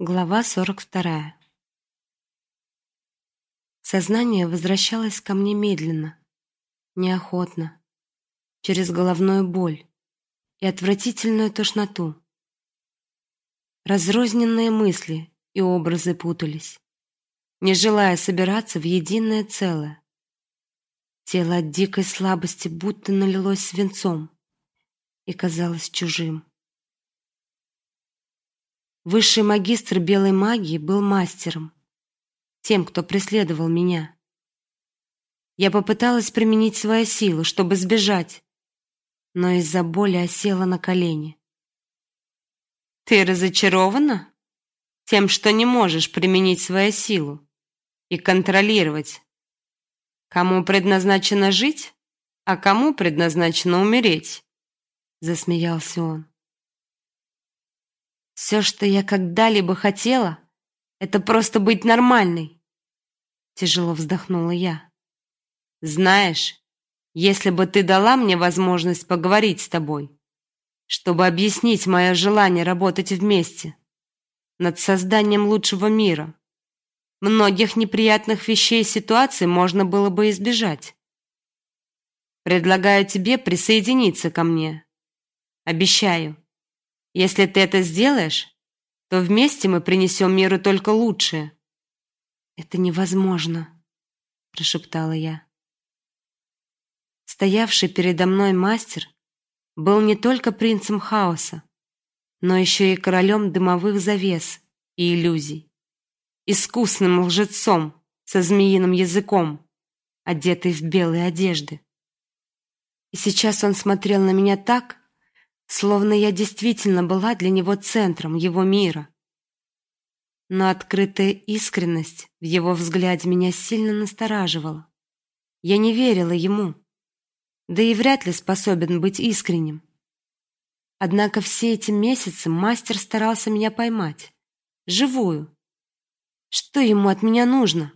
Глава 42. Сознание возвращалось ко мне медленно, неохотно, через головную боль и отвратительную тошноту. Разрозненные мысли и образы путались, не желая собираться в единое целое. Тело от дикой слабости будто налилось свинцом и казалось чужим. Высший магистр белой магии был мастером, тем, кто преследовал меня. Я попыталась применить свою силу, чтобы сбежать, но из-за боли осела на колени. Ты разочарована тем, что не можешь применить свою силу и контролировать, кому предназначено жить, а кому предназначено умереть? Засмеялся он. Все, что я когда-либо хотела, это просто быть нормальной. Тяжело вздохнула я. Знаешь, если бы ты дала мне возможность поговорить с тобой, чтобы объяснить мое желание работать вместе над созданием лучшего мира, многих неприятных вещей и ситуаций можно было бы избежать. Предлагаю тебе присоединиться ко мне. Обещаю, если ты это сделаешь, то вместе мы принесем миру только лучшее. Это невозможно, прошептала я. Стоявший передо мной мастер был не только принцем хаоса, но еще и королем дымовых завес и иллюзий, искусным лжецом со змеиным языком, одетый в белые одежды. И сейчас он смотрел на меня так, словно я действительно была для него центром его мира. Но открытая искренность в его взгляде меня сильно настораживала. Я не верила ему, да и вряд ли способен быть искренним. Однако все эти месяцы мастер старался меня поймать, живую. Что ему от меня нужно?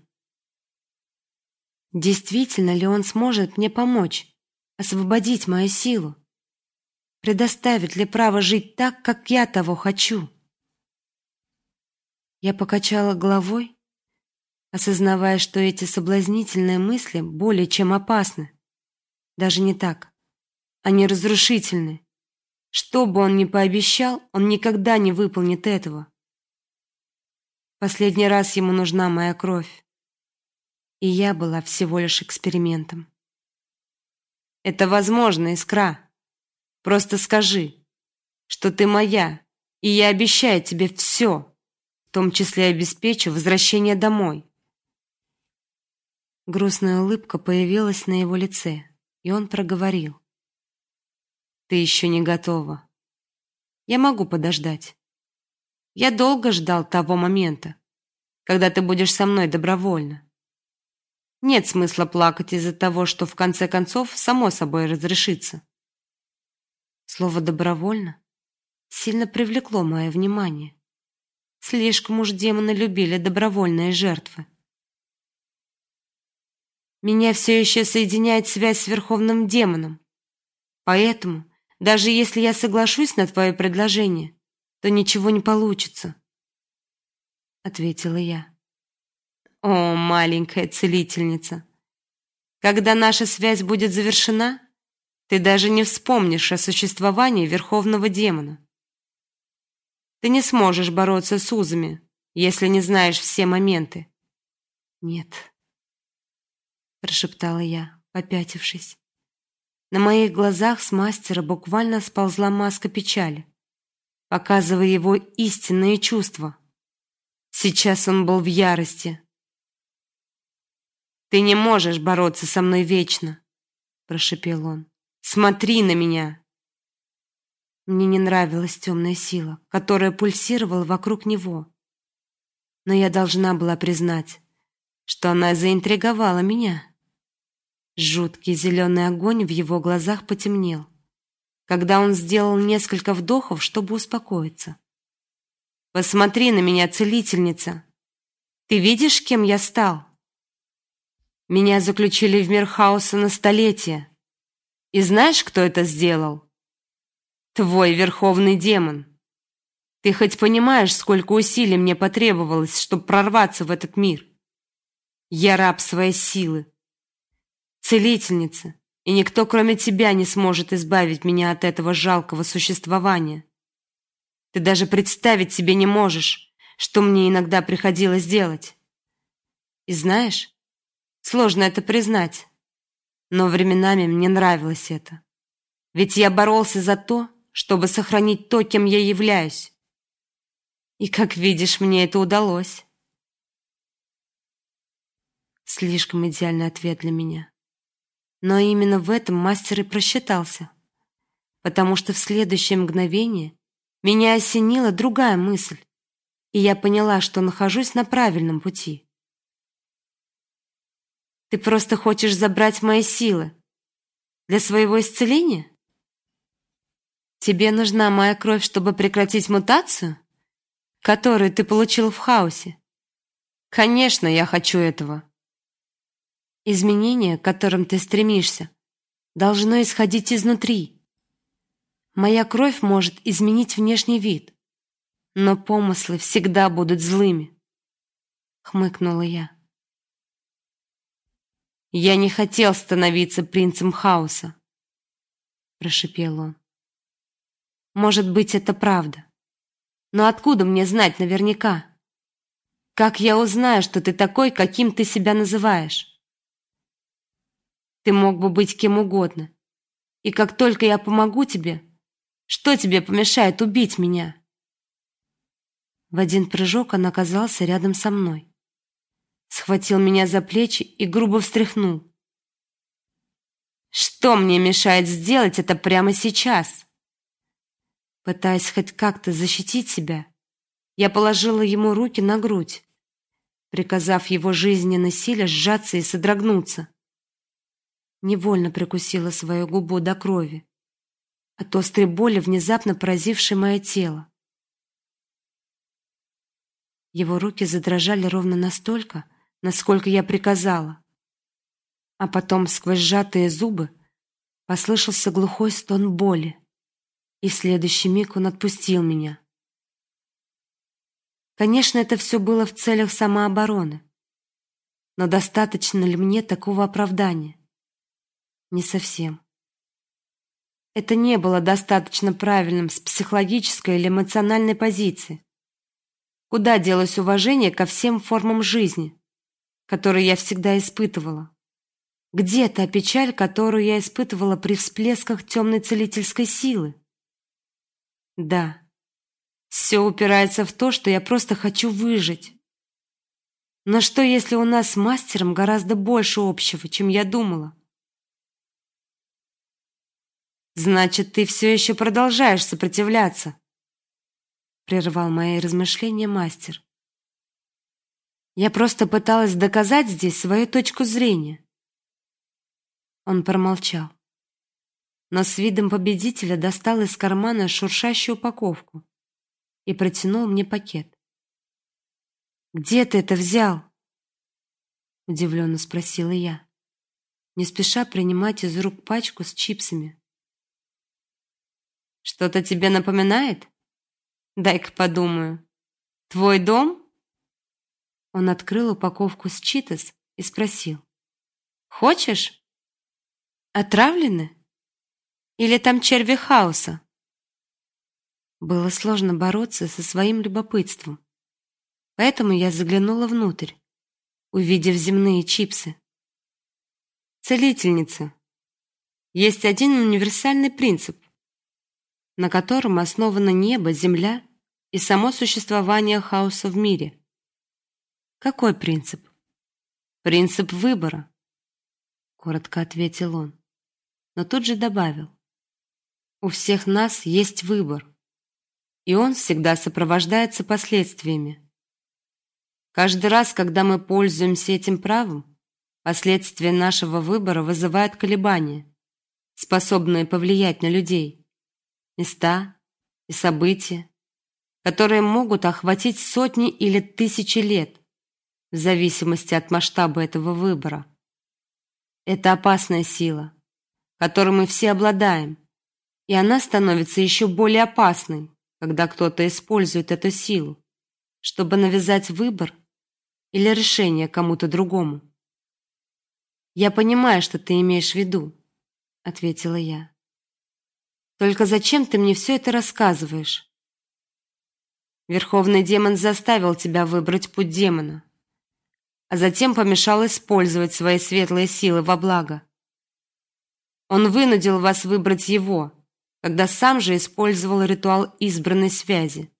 Действительно ли он сможет мне помочь, освободить мою силу? Предоставит ли право жить так, как я того хочу. Я покачала головой, осознавая, что эти соблазнительные мысли более чем опасны. Даже не так. Они разрушительны. Что бы он ни пообещал, он никогда не выполнит этого. Последний раз ему нужна моя кровь. И я была всего лишь экспериментом. Это возможно, Искра. Просто скажи, что ты моя, и я обещаю тебе все, в том числе обеспечу возвращение домой. Грустная улыбка появилась на его лице, и он проговорил: Ты еще не готова. Я могу подождать. Я долго ждал того момента, когда ты будешь со мной добровольно. Нет смысла плакать из-за того, что в конце концов само собой разрешится. Слово добровольно сильно привлекло мое внимание. Слишком уж демоны любили добровольные жертвы. Меня все еще соединяет связь с верховным демоном. Поэтому, даже если я соглашусь на твое предложение, то ничего не получится, ответила я. О, маленькая целительница, когда наша связь будет завершена, ты даже не вспомнишь о существовании верховного демона. Ты не сможешь бороться с узами, если не знаешь все моменты. Нет, прошептала я, попятившись. На моих глазах с мастера буквально сползла маска печали, показывая его истинные чувства. Сейчас он был в ярости. Ты не можешь бороться со мной вечно, прошепел он. Смотри на меня. Мне не нравилась темная сила, которая пульсировала вокруг него. Но я должна была признать, что она заинтриговала меня. Жуткий зеленый огонь в его глазах потемнел, когда он сделал несколько вдохов, чтобы успокоиться. Посмотри на меня, целительница. Ты видишь, кем я стал? Меня заключили в мир хаоса на столетия. И знаешь, кто это сделал? Твой верховный демон. Ты хоть понимаешь, сколько усилий мне потребовалось, чтобы прорваться в этот мир? Я раб своей силы, целительница, и никто, кроме тебя, не сможет избавить меня от этого жалкого существования. Ты даже представить себе не можешь, что мне иногда приходилось делать. И знаешь, сложно это признать, но временами мне нравилось это. Ведь я боролся за то, чтобы сохранить то, кем я являюсь. И, как видишь, мне это удалось. Слишком идеальный ответ для меня. Но именно в этом мастер и просчитался. Потому что в следующее мгновение меня осенила другая мысль, и я поняла, что нахожусь на правильном пути. Ты просто хочешь забрать мои силы для своего исцеления? Тебе нужна моя кровь, чтобы прекратить мутацию? которую ты получил в хаосе. Конечно, я хочу этого. Изменение, к которым ты стремишься, должно исходить изнутри. Моя кровь может изменить внешний вид, но помыслы всегда будут злыми, хмыкнула я. Я не хотел становиться принцем хаоса, прошипел он. Может быть, это правда. Но откуда мне знать наверняка? Как я узнаю, что ты такой, каким ты себя называешь? Ты мог бы быть кем угодно. И как только я помогу тебе, что тебе помешает убить меня? В один прыжок он оказался рядом со мной. Схватил меня за плечи и грубо встряхнул. Что мне мешает сделать это прямо сейчас? Пытаясь хоть как-то защитить себя, я положила ему руки на грудь, приказав его жизненной силе сжаться и содрогнуться. Невольно прикусила свою губу до крови от острой боли, внезапно поразившей мое тело. Его руки задрожали ровно настолько, насколько я приказала. А потом сквозь сжатые зубы послышался глухой стон боли и в следующий миг он отпустил меня. Конечно, это все было в целях самообороны. Но достаточно ли мне такого оправдания? Не совсем. Это не было достаточно правильным с психологической или эмоциональной позиции. Куда делось уважение ко всем формам жизни, которые я всегда испытывала? Где та печаль, которую я испытывала при всплесках темной целительской силы? Да. Все упирается в то, что я просто хочу выжить. Но что, если у нас с мастером гораздо больше общего, чем я думала? Значит, ты все еще продолжаешь сопротивляться, прервал мои размышления мастер. Я просто пыталась доказать здесь свою точку зрения. Он промолчал но с видом победителя достал из кармана шуршащую упаковку и протянул мне пакет. Где ты это взял? удивленно спросила я, не спеша принимать из рук пачку с чипсами. Что-то тебе напоминает? Дай-ка подумаю. Твой дом? Он открыл упаковку с читос и спросил: "Хочешь? Отравлены?" Или там черви хаоса? Было сложно бороться со своим любопытством. Поэтому я заглянула внутрь, увидев земные чипсы. Целительница. Есть один универсальный принцип, на котором основано небо, земля и само существование хаоса в мире. Какой принцип? Принцип выбора, коротко ответил он, но тут же добавил: у всех нас есть выбор, и он всегда сопровождается последствиями. Каждый раз, когда мы пользуемся этим правом, последствия нашего выбора вызывают колебания, способные повлиять на людей, места и события, которые могут охватить сотни или тысячи лет, в зависимости от масштаба этого выбора. Это опасная сила, которой мы все обладаем, и она становится еще более опасной, когда кто-то использует эту силу, чтобы навязать выбор или решение кому-то другому. Я понимаю, что ты имеешь в виду, ответила я. Только зачем ты мне все это рассказываешь? Верховный демон заставил тебя выбрать путь демона, а затем помешал использовать свои светлые силы во благо. Он вынудил вас выбрать его, когда сам же использовал ритуал избранной связи.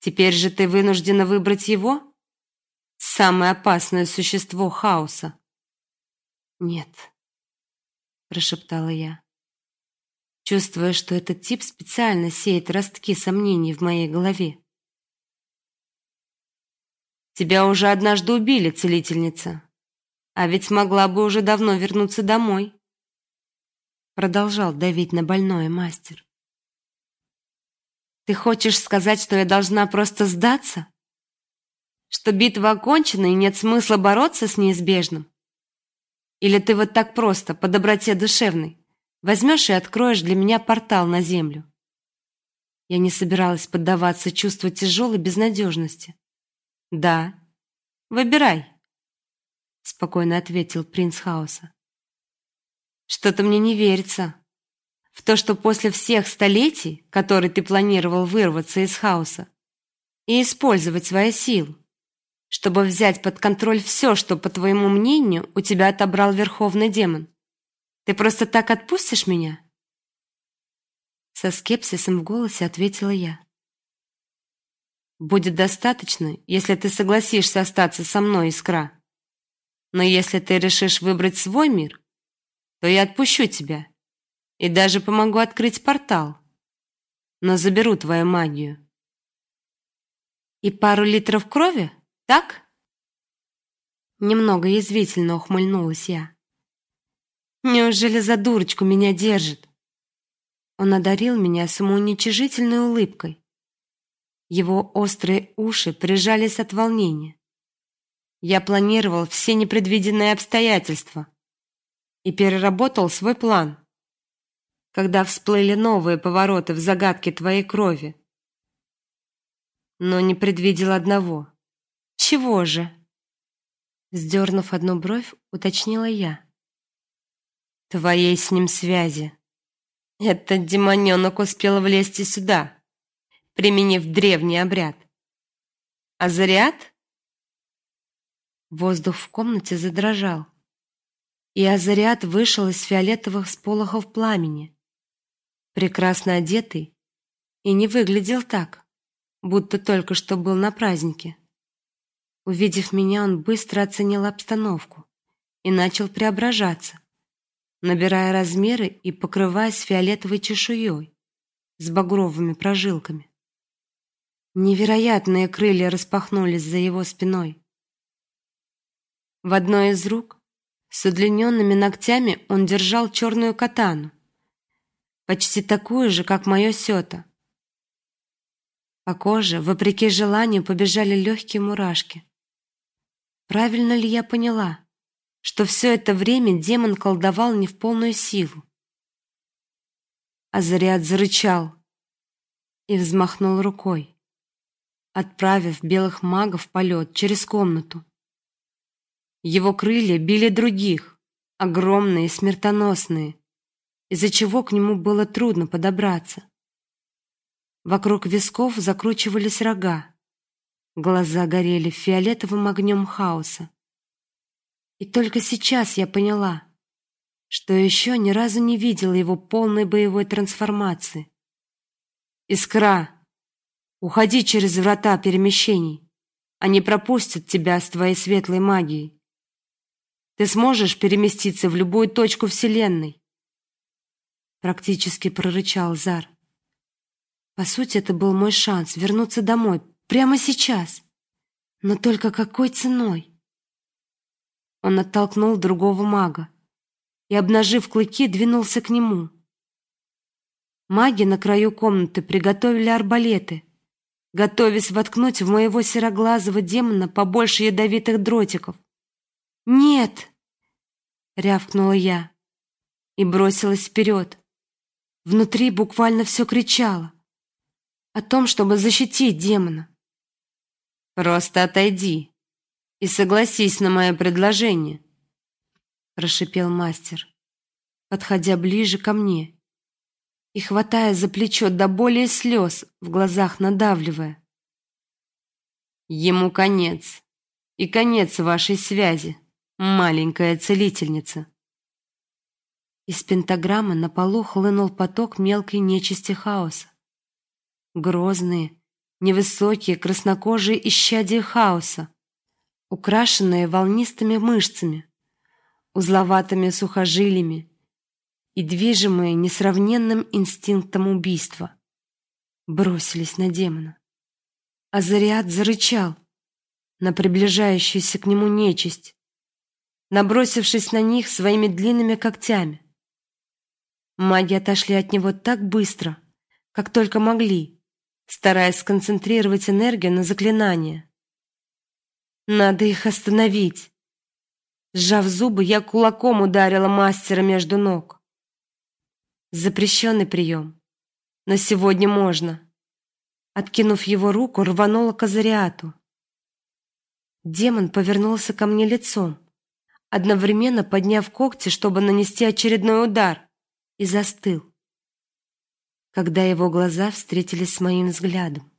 Теперь же ты вынуждена выбрать его? Самое опасное существо хаоса. Нет, прошептала я, чувствуя, что этот тип специально сеет ростки сомнений в моей голове. Тебя уже однажды убили, целительница. А ведь могла бы уже давно вернуться домой. Продолжал давить на больное мастер. Ты хочешь сказать, что я должна просто сдаться? Что битва окончена и нет смысла бороться с неизбежным? Или ты вот так просто, по доброте душевной, возьмешь и откроешь для меня портал на землю? Я не собиралась поддаваться чувству тяжелой безнадежности. Да, выбирай, спокойно ответил принц хаоса. Что-то мне не верится в то, что после всех столетий, которые ты планировал вырваться из хаоса и использовать свои силы, чтобы взять под контроль все, что, по твоему мнению, у тебя отобрал верховный демон, ты просто так отпустишь меня? Со скепсисом в голосе ответила я. Будет достаточно, если ты согласишься остаться со мной, Искра. Но если ты решишь выбрать свой мир, то я отпущу тебя и даже помогу открыть портал. Но заберу твою магию. И пару литров крови, так? Немного язвительно ухмыльнулась я. Неужели за дурочку меня держит? Он одарил меня самоуничижительной улыбкой, его острые уши прижались от волнения. Я планировал все непредвиденные обстоятельства и переработал свой план. Когда всплыли новые повороты в загадке твоей крови, но не предвидел одного. Чего же? Сдернув одну бровь, уточнила я. Твоей с ним связи. Этот демоненок успел влезть и сюда применив древний обряд. А заряд? Воздух в комнате задрожал, и Азариат вышел из фиолетовых сполохов пламени, прекрасно одетый, и не выглядел так, будто только что был на празднике. Увидев меня, он быстро оценил обстановку и начал преображаться, набирая размеры и покрываясь фиолетовой чешуей с багровыми прожилками. Невероятные крылья распахнулись за его спиной. В одной из рук с удлиненными ногтями он держал черную катану, почти такую же, как мое сёто. По коже, вопреки желанию, побежали легкие мурашки. Правильно ли я поняла, что все это время демон колдовал не в полную силу? Азариат зарычал и взмахнул рукой отправив белых магов в полет через комнату. Его крылья били других, огромные и смертоносные, из-за чего к нему было трудно подобраться. Вокруг висков закручивались рога. Глаза горели фиолетовым огнем хаоса. И только сейчас я поняла, что еще ни разу не видела его полной боевой трансформации. Искра Уходи через врата перемещений. Они пропустят тебя с твоей светлой магией. Ты сможешь переместиться в любую точку вселенной. Практически прорычал Зар. По сути, это был мой шанс вернуться домой прямо сейчас. Но только какой ценой? Он оттолкнул другого мага и, обнажив клыки, двинулся к нему. Маги на краю комнаты приготовили арбалеты готовясь воткнуть в моего сероглазого демона побольше ядовитых дротиков. «Нет!» — рявкнула я и бросилась вперед. Внутри буквально все кричало. о том, чтобы защитить демона. Просто отойди и согласись на мое предложение, прошипел мастер, подходя ближе ко мне и хватая за плечо до боли слез в глазах надавливая. Ему конец. И конец вашей связи, маленькая целительница. Из пентаграммы на полу хлынул поток мелкой нечисти хаоса. Грозные, невысокие, краснокожие исчадия хаоса, украшенные волнистыми мышцами, узловатыми сухожилиями и движимые несравненным инстинктом убийства, бросились на демона. Азариат зарычал на приближающуюся к нему нечисть, набросившись на них своими длинными когтями. Маги отошли от него так быстро, как только могли, стараясь сконцентрировать энергию на заклинание. Надо их остановить. Сжав зубы, я кулаком ударила мастера между ног. Запрещенный прием, но сегодня можно. Откинув его руку, рванула к Азариату. Демон повернулся ко мне лицом, одновременно подняв когти, чтобы нанести очередной удар, и застыл. Когда его глаза встретились с моим взглядом,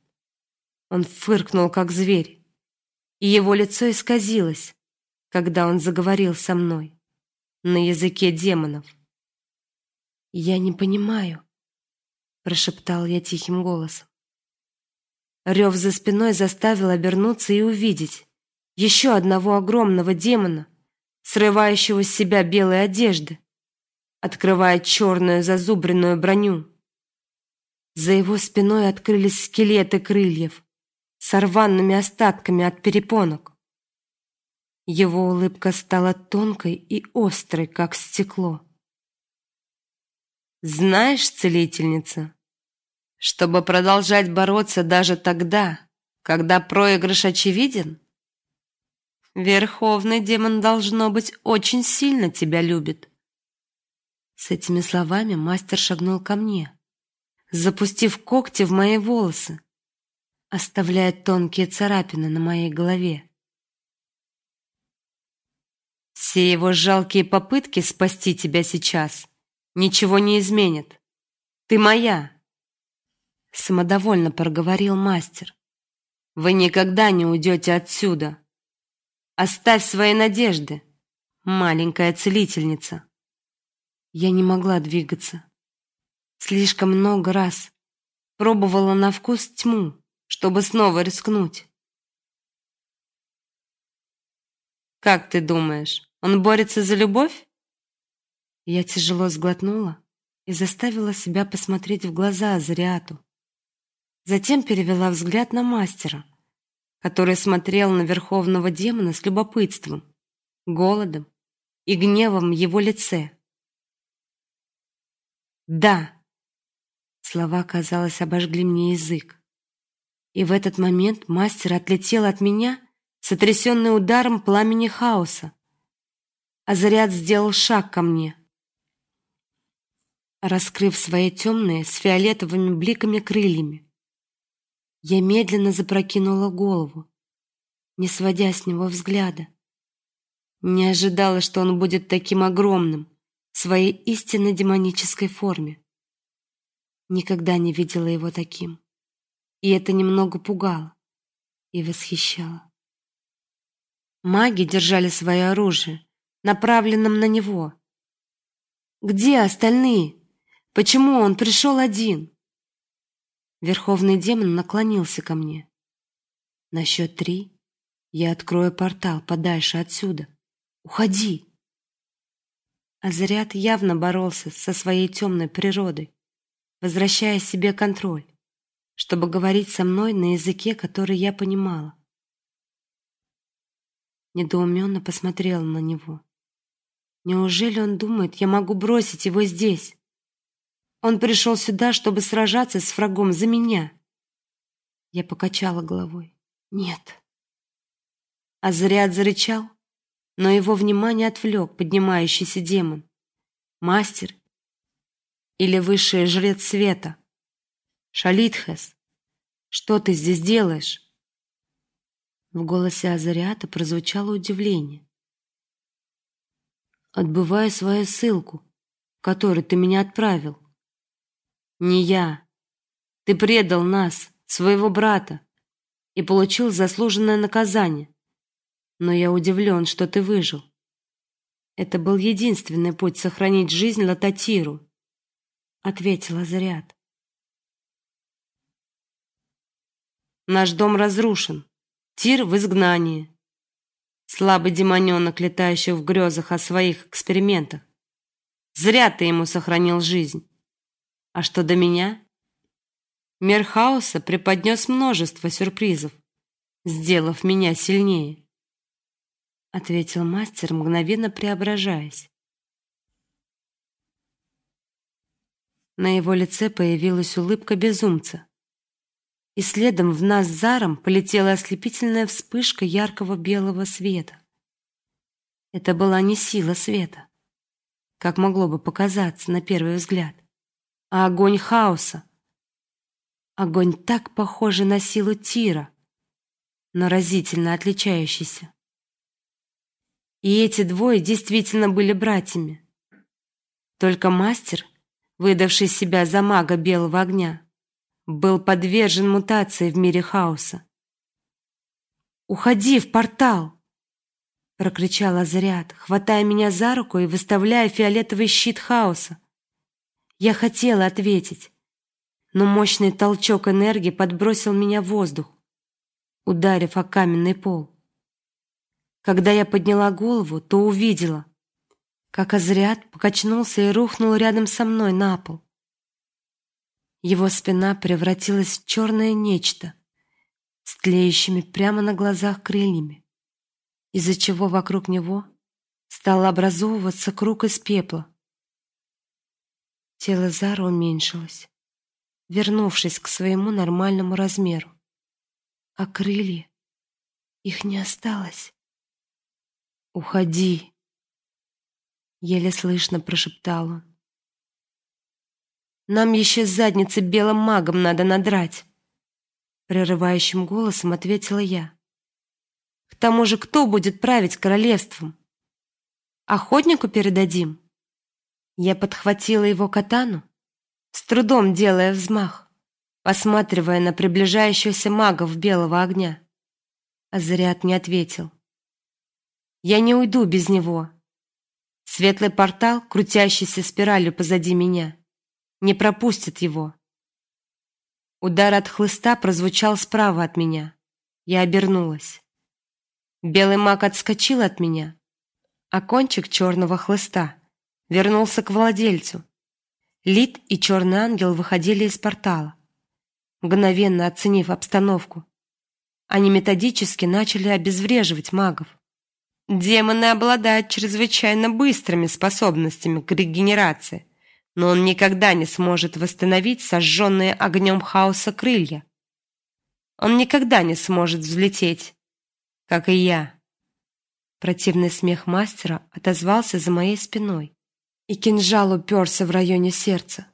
он фыркнул как зверь, и его лицо исказилось, когда он заговорил со мной на языке демонов. Я не понимаю, прошептал я тихим голосом. Рев за спиной заставил обернуться и увидеть еще одного огромного демона, срывающего с себя белые одежды, открывая черную зазубренную броню. За его спиной открылись скелеты крыльев с рваными остатками от перепонок. Его улыбка стала тонкой и острой, как стекло. Знаешь, целительница, чтобы продолжать бороться даже тогда, когда проигрыш очевиден? Верховный демон должно быть очень сильно тебя любит. С этими словами мастер шагнул ко мне, запустив когти в мои волосы, оставляя тонкие царапины на моей голове. Все его жалкие попытки спасти тебя сейчас ничего не изменят. Ты моя самодовольно проговорил мастер. Вы никогда не уйдете отсюда. Оставь свои надежды, маленькая целительница. Я не могла двигаться. Слишком много раз пробовала на вкус тьму, чтобы снова рискнуть. Как ты думаешь, он борется за любовь? Я тяжело сглотнула и заставила себя посмотреть в глаза Азариату. Затем перевела взгляд на мастера, который смотрел на верховного демона с любопытством, голодом и гневом в его лице. Да. Слова, казалось, обожгли мне язык. И в этот момент мастер отлетел от меня, сотрясенный ударом пламени хаоса. А заряд сделал шаг ко мне, раскрыв свои темные с фиолетовыми бликами крыльями. Я медленно запрокинула голову, не сводя с него взгляда. Не ожидала, что он будет таким огромным в своей истинно демонической форме. Никогда не видела его таким, и это немного пугало и восхищало. Маги держали свое оружие, направленным на него. Где остальные? Почему он пришел один? Верховный демон наклонился ко мне. На счет три я открою портал подальше отсюда. Уходи. Азариат явно боролся со своей темной природой, возвращая себе контроль, чтобы говорить со мной на языке, который я понимала. Недоуменно посмотрела на него. Неужели он думает, я могу бросить его здесь? Он пришел сюда, чтобы сражаться с врагом за меня. Я покачала головой. Нет. Азариат зарычал, но его внимание отвлек поднимающийся демон. Мастер или высший жрец света. Шалитхес, Что ты здесь делаешь?» В голосе Азариата прозвучало удивление. «Отбываю свою ссылку, в которую ты меня отправил». «Не я. Ты предал нас, своего брата, и получил заслуженное наказание. Но я удивлен, что ты выжил. Это был единственный путь сохранить жизнь Лататиру», — ответил Азариат. Наш дом разрушен. Тир в изгнании. Слабый демоненок, летающий в грезах о своих экспериментах. Зря ты ему сохранил жизнь. А что до меня? Мир хаоса преподнес множество сюрпризов, сделав меня сильнее. Ответил мастер, мгновенно преображаясь. На его лице появилась улыбка безумца и следом в нас заром полетела ослепительная вспышка яркого белого света. Это была не сила света, как могло бы показаться на первый взгляд, а огонь хаоса. Огонь так похожий на силу Тира, но разительно отличающийся. И эти двое действительно были братьями. Только мастер, выдавший себя за мага белого огня, был подвержен мутации в мире хаоса. «Уходи в портал!» — прокричал Азариат, хватая меня за руку и выставляя фиолетовый щит хаоса. Я хотела ответить, но мощный толчок энергии подбросил меня в воздух, ударив о каменный пол. Когда я подняла голову, то увидела, как Азариат покачнулся и рухнул рядом со мной на пол. Его спина превратилась в черное нечто с тлеющими прямо на глазах крыльями, из-за чего вокруг него стал образовываться круг из пепла. Тело Зара уменьшилось, вернувшись к своему нормальному размеру. А крылья их не осталось. Уходи, еле слышно прошептал он. Нам еще задницы белым магом надо надрать, прерывающим голосом ответила я. К тому же, кто будет править королевством? Охотнику передадим. Я подхватила его катану, с трудом делая взмах, посматривая на приближающегося мага в белого огня. Азариат не ответил. Я не уйду без него. Светлый портал, крутящийся спиралью позади меня, не пропустит его. Удар от хлыста прозвучал справа от меня. Я обернулась. Белый маг отскочил от меня, а кончик черного хлыста вернулся к владельцу. Лид и черный ангел выходили из портала. Мгновенно оценив обстановку, они методически начали обезвреживать магов. Демоны обладают чрезвычайно быстрыми способностями к регенерации но он никогда не сможет восстановить сожженные огнем хаоса крылья. Он никогда не сможет взлететь, как и я. Противный смех мастера отозвался за моей спиной, и кинжал уперся в районе сердца.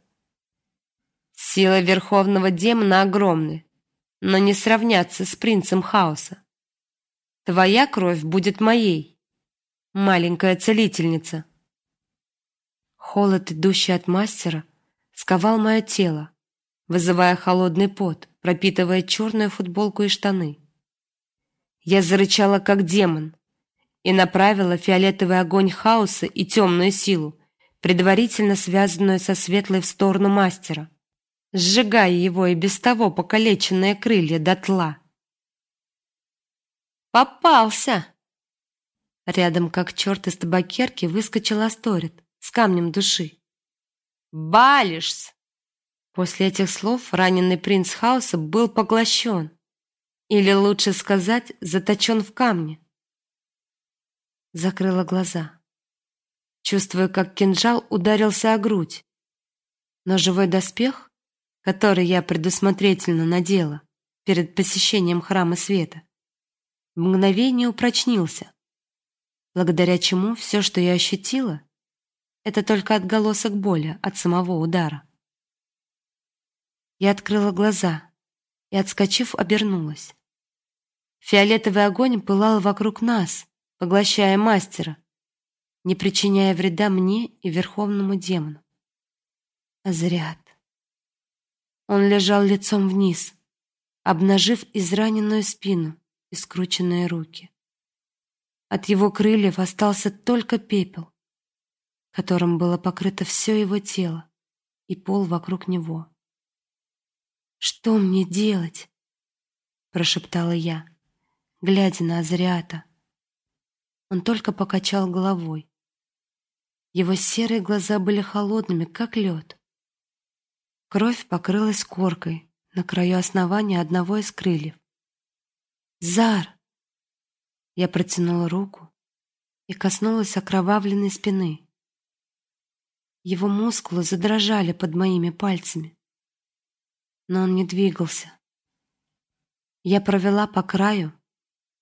Сила верховного демона огромны, но не сравняться с принцем хаоса. Твоя кровь будет моей, маленькая целительница. Холод, идущий от мастера, сковал мое тело, вызывая холодный пот, пропитывая черную футболку и штаны. Я зарычала как демон и направила фиолетовый огонь хаоса и темную силу, предварительно связанную со светлой в сторону мастера, сжигая его и без того покалеченные крылья дотла. Попался. Рядом, как черт из табакерки, выскочил Асторет с камнем души. «Балишс!» После этих слов раненый принц хаоса был поглощен, или лучше сказать, заточен в камне. Закрыла глаза, чувствуя, как кинжал ударился о грудь. Но живой доспех, который я предусмотрительно надела перед посещением храма света, в мгновение упрочнился, благодаря чему все, что я ощутила, это только отголосок боли от самого удара. Я открыла глаза и, отскочив, обернулась. Фиолетовый огонь пылал вокруг нас, поглощая мастера, не причиняя вреда мне и верховному демону. Азриат. Он лежал лицом вниз, обнажив израненную спину и скрученные руки. От его крыльев остался только пепел, которым было покрыто все его тело и пол вокруг него. «Что мне делать?» — прошептала я, глядя на Азриата. Он только покачал головой. Его серые глаза были холодными, как лед. Кровь покрылась коркой на краю основания одного из крыльев. «Зар!» Я протянула руку и коснулась окровавленной спины. Его мускулы задрожали под моими пальцами, но он не двигался. Я провела по краю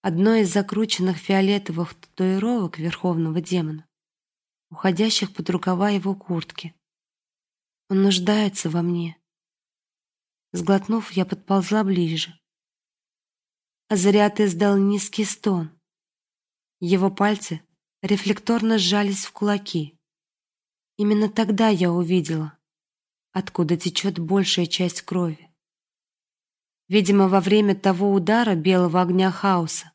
одной из закрученных фиолетовых татуировок верховного демона, уходящих под рукава его куртки. Он нуждается во мне. Сглотнув, я подползла ближе. Азариат издал низкий стон. Его пальцы рефлекторно сжались в кулаки. Именно тогда я увидела, откуда течет большая часть крови. Видимо, во время того удара белого огня хаоса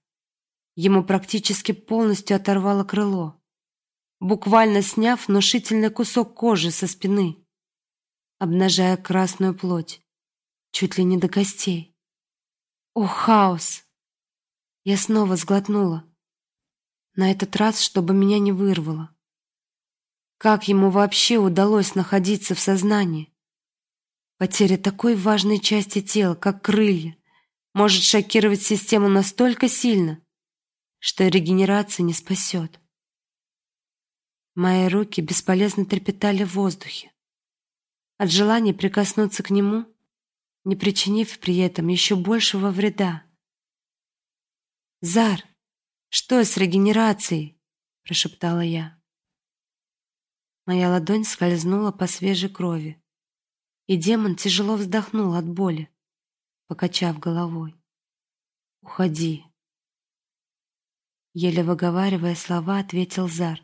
ему практически полностью оторвало крыло, буквально сняв внушительный кусок кожи со спины обнажая красную плоть, чуть ли не до костей. О, хаос! Я снова сглотнула. На этот раз, чтобы меня не вырвало. Как ему вообще удалось находиться в сознании? Потеря такой важной части тела, как крылья, может шокировать систему настолько сильно, что регенерация не спасет. Мои руки бесполезно трепетали в воздухе от желания прикоснуться к нему, не причинив при этом еще большего вреда. «Зар, что с регенерацией?» — прошептала я. Моя ладонь скользнула по свежей крови, и демон тяжело вздохнул от боли, покачав головой. «Уходи!» Еле выговаривая слова, ответил Зар.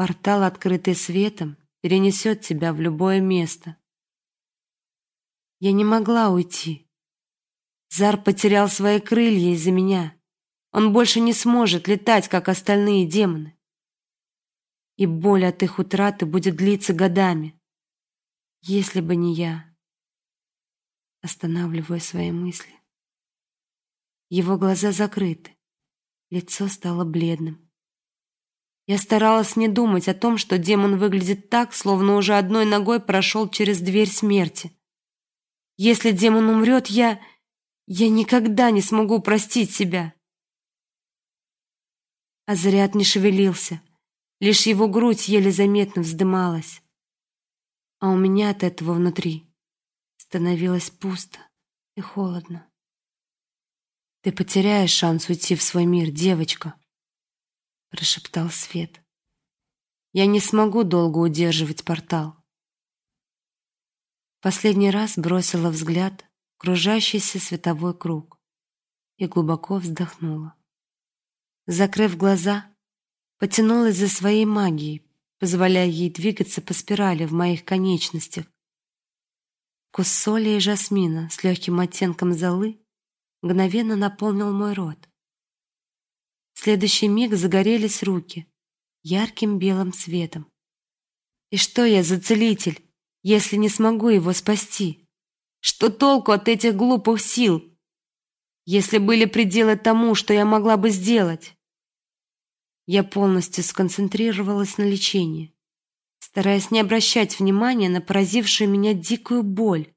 Портал, открытый светом, перенесет тебя в любое место. Я не могла уйти. Зар потерял свои крылья из-за меня. Он больше не сможет летать, как остальные демоны. И боль от их утраты будет длиться годами. Если бы не я. Останавливаю свои мысли. Его глаза закрыты. Лицо стало бледным. Я старалась не думать о том, что демон выглядит так, словно уже одной ногой прошел через дверь смерти. Если демон умрет, я... я никогда не смогу простить себя. Азариат не шевелился. Лишь его грудь еле заметно вздымалась. А у меня от этого внутри становилось пусто и холодно. Ты потеряешь шанс уйти в свой мир, девочка прошептал Свет. Я не смогу долго удерживать портал. Последний раз бросила взгляд в кружащийся световой круг и глубоко вздохнула. Закрыв глаза, потянулась за своей магией, позволяя ей двигаться по спирали в моих конечностях. Вкус соли и жасмина с легким оттенком золы мгновенно наполнил мой рот следующий миг загорелись руки ярким белым светом. И что я за целитель, если не смогу его спасти? Что толку от этих глупых сил, если были пределы тому, что я могла бы сделать? Я полностью сконцентрировалась на лечении, стараясь не обращать внимания на поразившую меня дикую боль.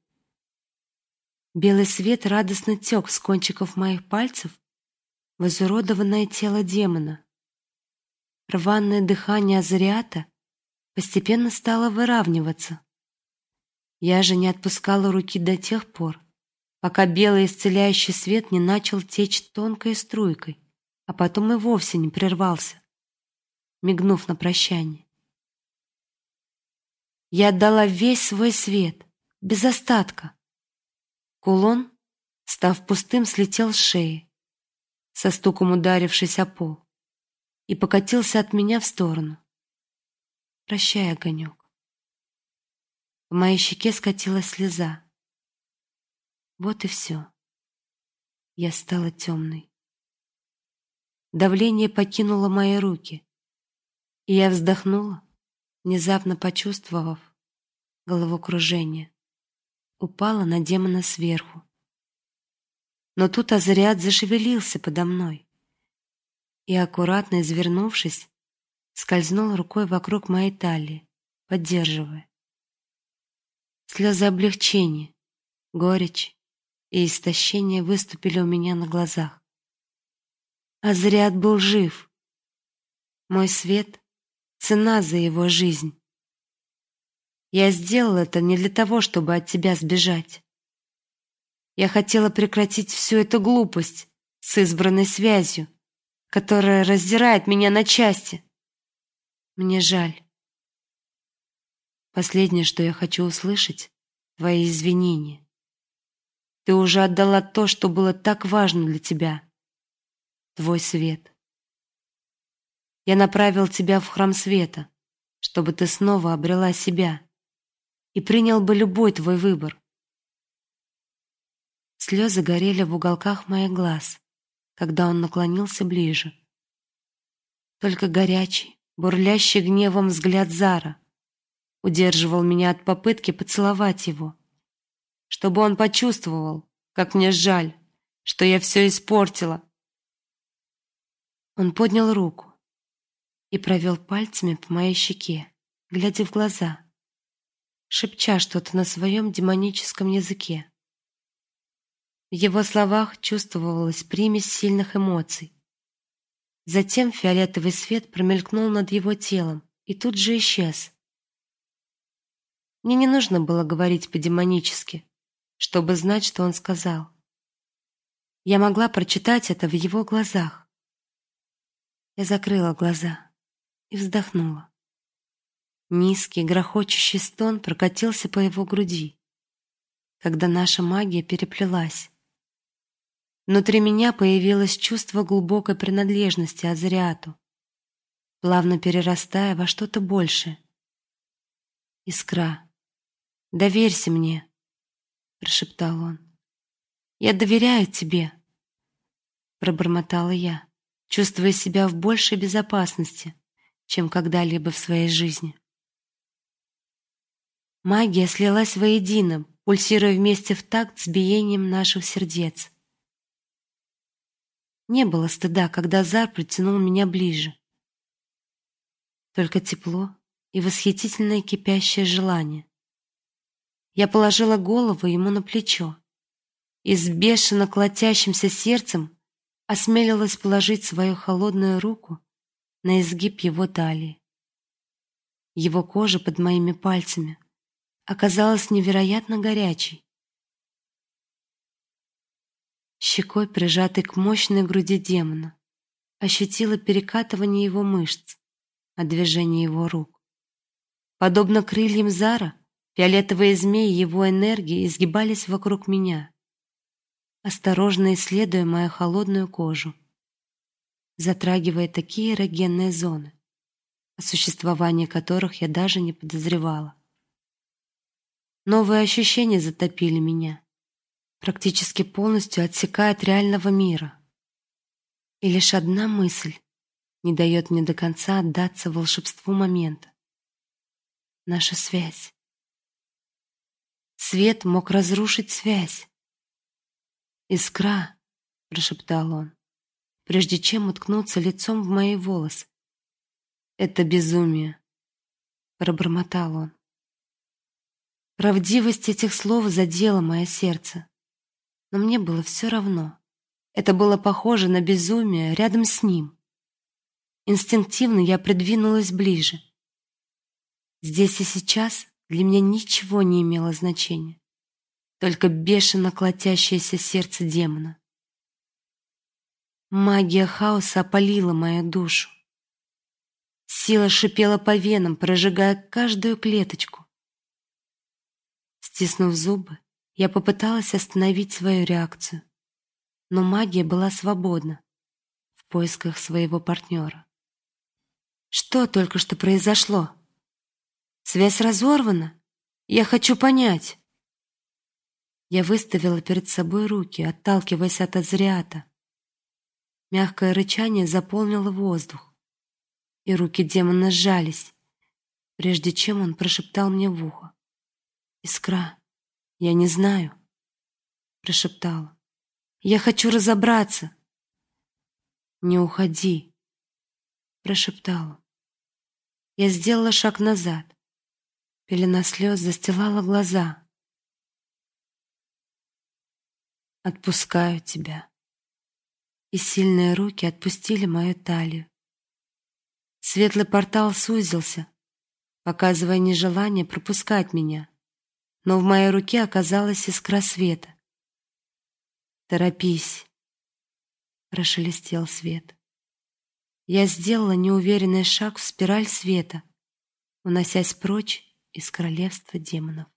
Белый свет радостно тек с кончиков моих пальцев в изуродованное тело демона. Рваное дыхание Азариата постепенно стало выравниваться. Я же не отпускала руки до тех пор, пока белый исцеляющий свет не начал течь тонкой струйкой, а потом и вовсе не прервался, мигнув на прощание. Я отдала весь свой свет, без остатка. Кулон, став пустым, слетел с шеи, со стуком ударившись о пол, и покатился от меня в сторону. Прощай, огонек. В моей щеке скатилась слеза. Вот и все. Я стала темной. Давление покинуло мои руки, и я вздохнула, внезапно почувствовав головокружение. Упала на демона сверху. Но тут Азариат зашевелился подо мной и, аккуратно извернувшись, скользнул рукой вокруг моей талии, поддерживая. Слезы облегчения, горечь и истощение выступили у меня на глазах. Азриат был жив. Мой свет — цена за его жизнь. Я сделал это не для того, чтобы от тебя сбежать. Я хотела прекратить всю эту глупость с избранной связью, которая раздирает меня на части. Мне жаль. Последнее, что я хочу услышать твои извинения. Ты уже отдала то, что было так важно для тебя твой свет. Я направил тебя в храм света, чтобы ты снова обрела себя и принял бы любой твой выбор. Слезы горели в уголках моих глаз, когда он наклонился ближе. Только горячий, бурлящий гневом взгляд Зара удерживал меня от попытки поцеловать его, чтобы он почувствовал, как мне жаль, что я все испортила, он поднял руку и провел пальцами по моей щеке, глядя в глаза, шепча что-то на своем демоническом языке. В его словах чувствовалась примесь сильных эмоций. Затем фиолетовый свет промелькнул над его телом и тут же исчез. Мне не нужно было говорить по-демонически, чтобы знать, что он сказал. Я могла прочитать это в его глазах. Я закрыла глаза и вздохнула. Низкий, грохочущий стон прокатился по его груди, когда наша магия переплелась. Внутри меня появилось чувство глубокой принадлежности Азариату, плавно перерастая во что-то большее. Искра, доверься мне, прошептал он. Я доверяю тебе, пробормотала я чувствуя себя в большей безопасности, чем когда-либо в своей жизни. Магия слилась воедино, пульсируя вместе в такт с биением наших сердец. Не было стыда, когда Зар притянул меня ближе. Только тепло и восхитительное кипящее желание. Я положила голову ему на плечо и с бешено колотящимся сердцем осмелилась положить свою холодную руку на изгиб его талии. Его кожа под моими пальцами оказалась невероятно горячей. Щекой, прижатой к мощной груди демона, ощутила перекатывание его мышц, от движения его рук. Подобно крыльям Зара, фиолетовые змеи его энергии изгибались вокруг меня осторожно исследуя мою холодную кожу, затрагивая такие эрогенные зоны, о существовании которых я даже не подозревала. Новые ощущения затопили меня, практически полностью отсекая от реального мира. И лишь одна мысль не дает мне до конца отдаться волшебству момента. Наша связь. Свет мог разрушить связь, «Искра!» — прошептал он, прежде чем уткнуться лицом в мои волосы. «Это безумие!» — пробормотал он. Правдивость этих слов задела мое сердце, но мне было все равно. Это было похоже на безумие рядом с ним. Инстинктивно я придвинулась ближе. Здесь и сейчас для меня ничего не имело значения только бешено колотящееся сердце демона. Магия хаоса опалила мою душу. Сила шипела по венам, прожигая каждую клеточку. Стиснув зубы, Я попыталась остановить свою реакцию, но магия была свободна в поисках своего партнера. Что только что произошло? Связь разорвана? Я хочу понять. Я выставила перед собой руки, отталкиваясь от Азриата. Мягкое рычание заполнило воздух, и руки демона сжались, прежде чем он прошептал мне в ухо: "Искра, я не знаю", прошептала. "Я хочу разобраться". "Не уходи", прошептала. Я сделала шаг назад. Пелена слез застилала глаза. Отпускаю тебя и сильные руки отпустили мою талию. Светлый портал сузился, показывая нежелание пропускать меня, но в моей руке оказалась искра света. «Торопись!» — прошелестел свет. Я сделала неуверенный шаг в спираль света, уносясь прочь из королевства демонов.